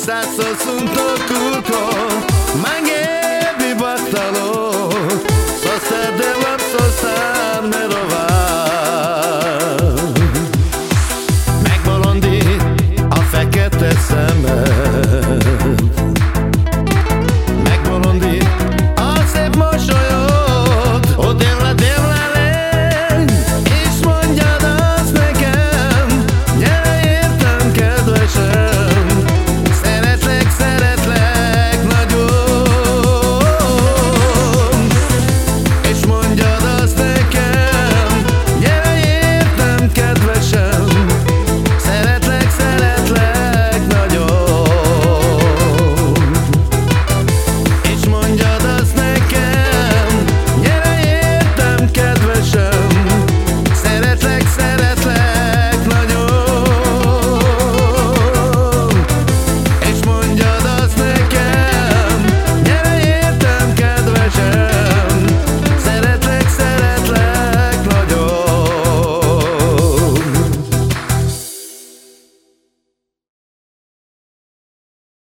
sa so suntoku